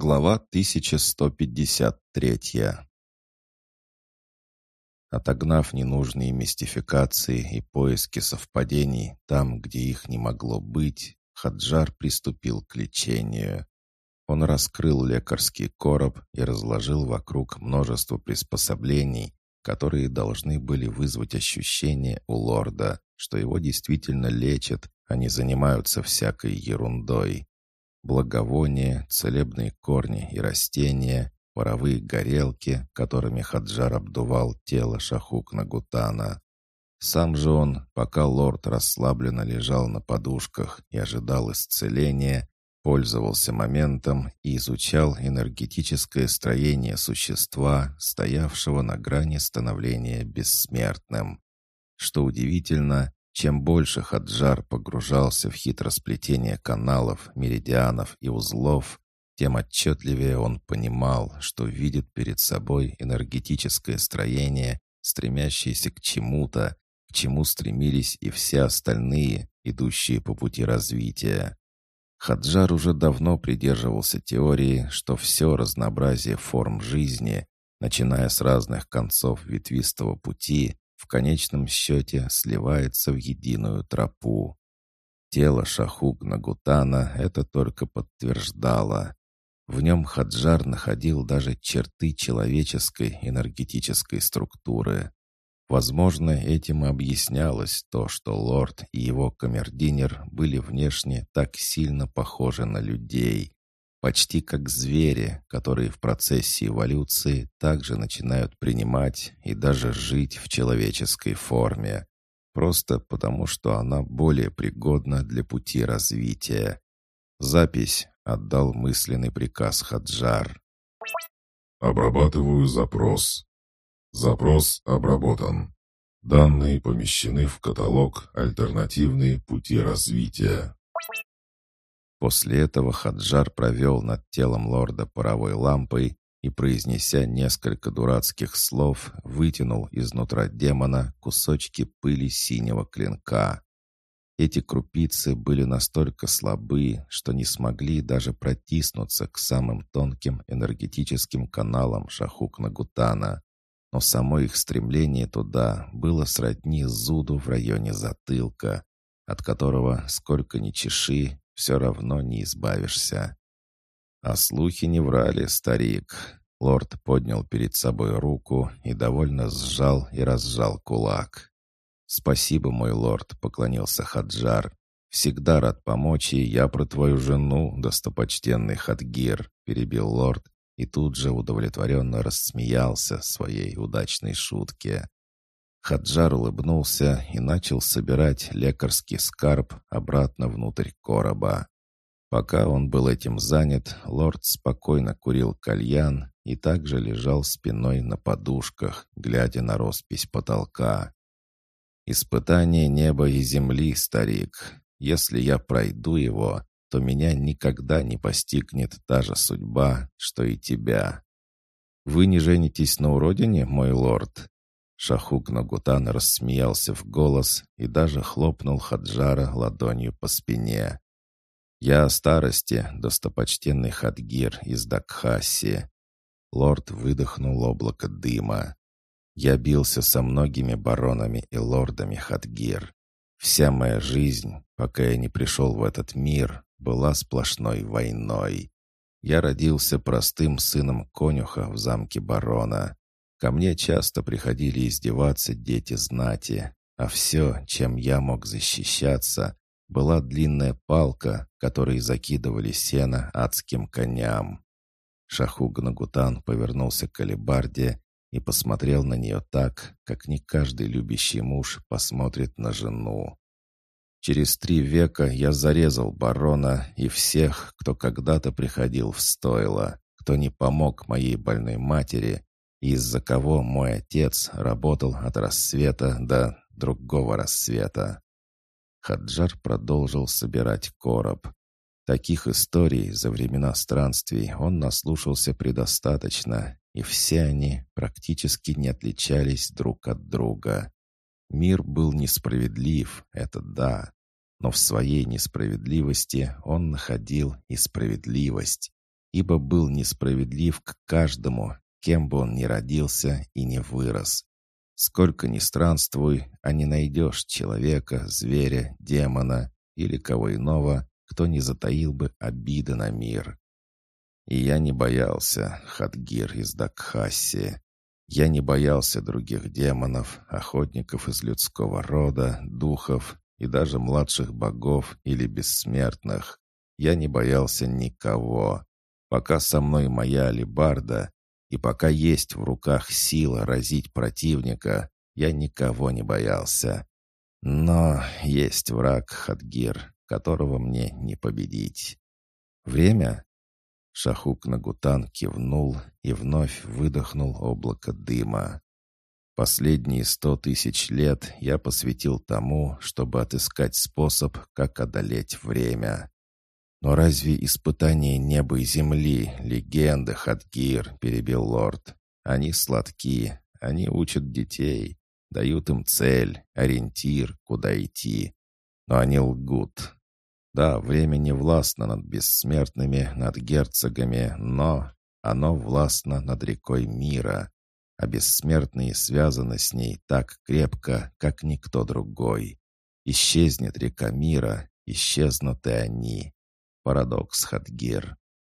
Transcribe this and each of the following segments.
Глава 1153 Отогнав ненужные мистификации и поиски совпадений там, где их не могло быть, Хаджар приступил к лечению. Он раскрыл лекарский короб и разложил вокруг множество приспособлений, которые должны были вызвать ощущение у лорда, что его действительно лечат, а не занимаются всякой ерундой благовония, целебные корни и растения, паровые горелки, которыми Хаджар обдувал тело Шахук-Нагутана. Сам же он, пока лорд расслабленно лежал на подушках и ожидал исцеления, пользовался моментом и изучал энергетическое строение существа, стоявшего на грани становления бессмертным. Что удивительно, чем больше Хаджар погружался в хитросплетение каналов, меридианов и узлов, тем отчетливее он понимал, что видит перед собой энергетическое строение, стремящееся к чему-то, к чему стремились и все остальные, идущие по пути развития. Хаджар уже давно придерживался теории, что все разнообразие форм жизни, начиная с разных концов ветвистого пути, в конечном счете сливается в единую тропу. Тело Шахук Нагутана это только подтверждало. В нем Хаджар находил даже черты человеческой энергетической структуры. Возможно, этим и объяснялось то, что лорд и его камердинер были внешне так сильно похожи на людей, Почти как звери, которые в процессе эволюции также начинают принимать и даже жить в человеческой форме. Просто потому, что она более пригодна для пути развития. Запись отдал мысленный приказ Хаджар. «Обрабатываю запрос. Запрос обработан. Данные помещены в каталог «Альтернативные пути развития». После этого Хаджар провел над телом лорда паровой лампой и, произнеся несколько дурацких слов, вытянул изнутра демона кусочки пыли синего клинка. Эти крупицы были настолько слабы, что не смогли даже протиснуться к самым тонким энергетическим каналам Шахук-Нагутана. Но само их стремление туда было сродни зуду в районе затылка, от которого, сколько ни чеши, все равно не избавишься. А слухи не врали, старик. Лорд поднял перед собой руку и довольно сжал и разжал кулак. «Спасибо, мой лорд», — поклонился Хаджар. «Всегда рад помочь, и я про твою жену, достопочтенный Хадгир», — перебил лорд и тут же удовлетворенно рассмеялся своей удачной шутке. Хаджар улыбнулся и начал собирать лекарский скарб обратно внутрь короба. Пока он был этим занят, лорд спокойно курил кальян и также лежал спиной на подушках, глядя на роспись потолка. «Испытание неба и земли, старик. Если я пройду его, то меня никогда не постигнет та же судьба, что и тебя. Вы не женитесь на уродине, мой лорд?» Шахук Нагутан рассмеялся в голос и даже хлопнул Хаджара ладонью по спине. «Я о старости, достопочтенный Хадгир из Дакхаси». Лорд выдохнул облако дыма. «Я бился со многими баронами и лордами Хадгир. Вся моя жизнь, пока я не пришел в этот мир, была сплошной войной. Я родился простым сыном конюха в замке барона. Ко мне часто приходили издеваться дети знати, а все, чем я мог защищаться, была длинная палка, которой закидывали сено адским коням. Шахуг Нагутан повернулся к алебарде и посмотрел на нее так, как не каждый любящий муж посмотрит на жену. Через три века я зарезал барона и всех, кто когда-то приходил в стойло, кто не помог моей больной матери из-за кого мой отец работал от рассвета до другого рассвета. Хаджар продолжил собирать короб. Таких историй за времена странствий он наслушался предостаточно, и все они практически не отличались друг от друга. Мир был несправедлив, это да, но в своей несправедливости он находил и справедливость. ибо был несправедлив к каждому, кем бы он ни родился и не вырос. Сколько ни странствуй, а не найдешь человека, зверя, демона или кого иного, кто не затаил бы обиды на мир. И я не боялся, Хадгир из Дакхаси. Я не боялся других демонов, охотников из людского рода, духов и даже младших богов или бессмертных. Я не боялся никого. Пока со мной моя алибарда, и пока есть в руках сила разить противника, я никого не боялся. Но есть враг Хадгир, которого мне не победить. Время? Шахук Нагутан кивнул и вновь выдохнул облако дыма. Последние сто тысяч лет я посвятил тому, чтобы отыскать способ, как одолеть время. «Но разве испытания неба и земли, легенды, Хадгир?» — перебил лорд. «Они сладки, они учат детей, дают им цель, ориентир, куда идти. Но они лгут. Да, время не властно над бессмертными, над герцогами, но оно властно над рекой мира, а бессмертные связаны с ней так крепко, как никто другой. Исчезнет река мира, исчезнут и они. Парадокс Хадгир.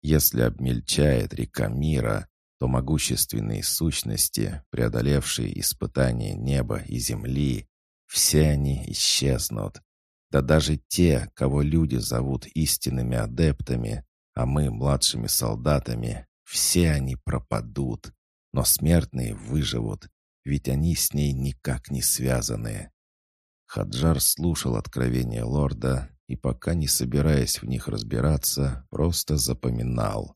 Если обмельчает река мира, то могущественные сущности, преодолевшие испытания неба и земли, все они исчезнут. Да даже те, кого люди зовут истинными адептами, а мы младшими солдатами, все они пропадут. Но смертные выживут, ведь они с ней никак не связаны. Хаджар слушал откровения лорда и пока не собираясь в них разбираться, просто запоминал.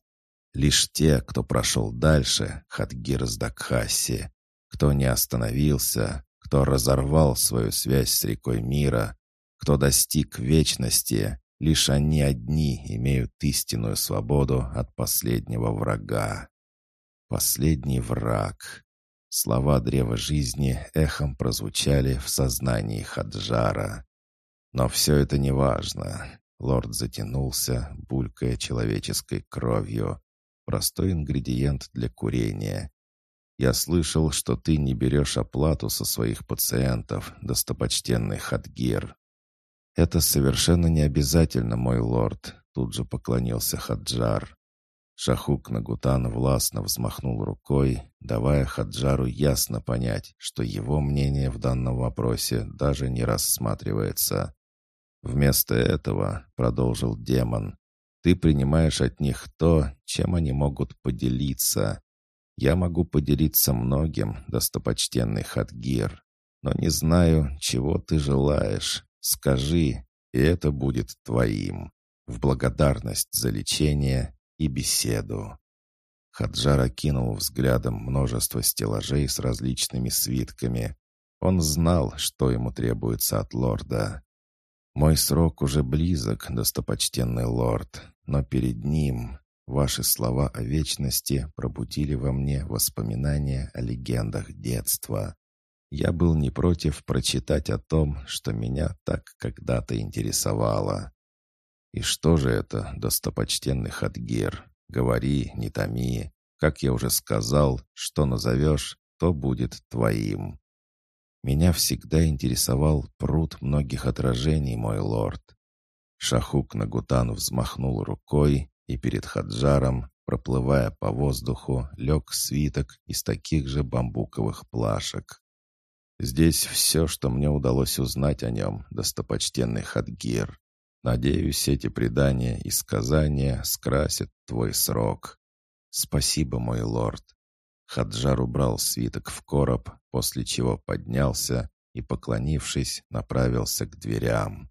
Лишь те, кто прошел дальше, Хадгир с Дакхаси, кто не остановился, кто разорвал свою связь с рекой мира, кто достиг вечности, лишь они одни имеют истинную свободу от последнего врага. Последний враг. Слова древа жизни эхом прозвучали в сознании Хаджара. Но все это не важно. Лорд затянулся, булькая человеческой кровью. Простой ингредиент для курения. Я слышал, что ты не берешь оплату со своих пациентов, достопочтенный Хадгир. Это совершенно не обязательно, мой лорд, тут же поклонился Хаджар. Шахук Нагутан властно взмахнул рукой, давая Хаджару ясно понять, что его мнение в данном вопросе даже не рассматривается. «Вместо этого», — продолжил демон, — «ты принимаешь от них то, чем они могут поделиться. Я могу поделиться многим, достопочтенный Хадгир, но не знаю, чего ты желаешь. Скажи, и это будет твоим, в благодарность за лечение и беседу». Хаджар окинул взглядом множество стеллажей с различными свитками. Он знал, что ему требуется от лорда. Мой срок уже близок, достопочтенный лорд, но перед ним ваши слова о вечности пробудили во мне воспоминания о легендах детства. Я был не против прочитать о том, что меня так когда-то интересовало. И что же это, достопочтенный Хадгир? Говори, не томи. Как я уже сказал, что назовешь, то будет твоим. Меня всегда интересовал пруд многих отражений, мой лорд. Шахук Нагутан взмахнул рукой, и перед Хаджаром, проплывая по воздуху, лег свиток из таких же бамбуковых плашек. Здесь все, что мне удалось узнать о нем, достопочтенный Хадгир. Надеюсь, эти предания и сказания скрасят твой срок. Спасибо, мой лорд. Хаджар убрал свиток в короб, после чего поднялся и, поклонившись, направился к дверям.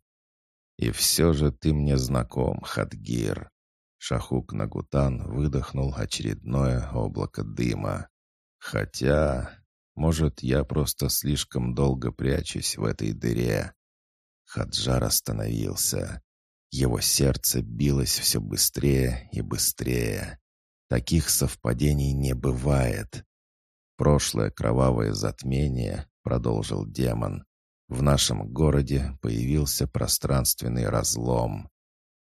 «И все же ты мне знаком, Хадгир!» Шахук Нагутан выдохнул очередное облако дыма. «Хотя, может, я просто слишком долго прячусь в этой дыре?» Хаджар остановился. Его сердце билось все быстрее и быстрее. Таких совпадений не бывает. Прошлое кровавое затмение, продолжил демон. В нашем городе появился пространственный разлом.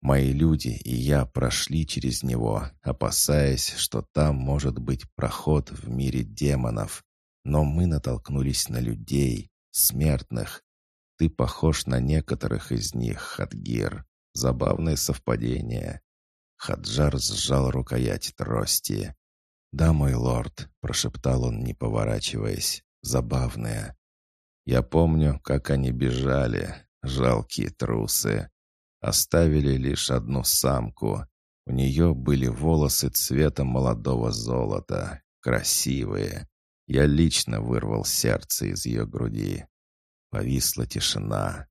Мои люди и я прошли через него, опасаясь, что там может быть проход в мире демонов. Но мы натолкнулись на людей, смертных. Ты похож на некоторых из них, Хадгир. Забавное совпадение. Хаджар сжал рукоять трости. «Да, мой лорд», — прошептал он, не поворачиваясь, — «забавное». Я помню, как они бежали, жалкие трусы. Оставили лишь одну самку. У нее были волосы цвета молодого золота. Красивые. Я лично вырвал сердце из ее груди. Повисла тишина.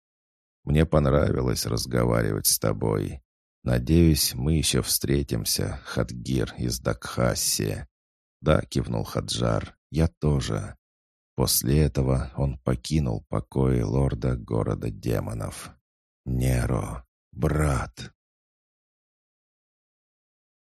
Мне понравилось разговаривать с тобой. Надеюсь, мы еще встретимся, Хадгир из Дакхасси. Да, кивнул Хаджар, я тоже. После этого он покинул покои лорда города демонов. Неро. «Брат!»